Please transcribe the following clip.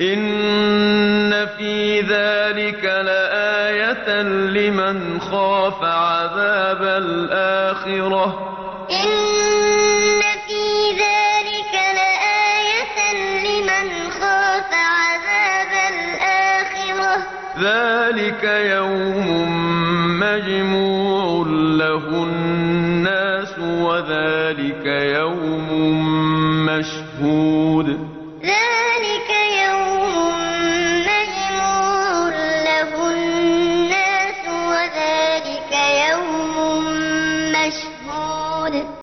إِنَّ فِي ذَٰلِكَ لَآيَةً لِّمَنْ خَافَ عَذَابَ الْآخِرَةِ ۚ. ذَٰلِكَ يَوْمٌ مَّجْمُوعٌ لَّهُ النَّاسُ وَذَٰلِكَ يَوْمٌ مَّشْهُودٌ. 오늘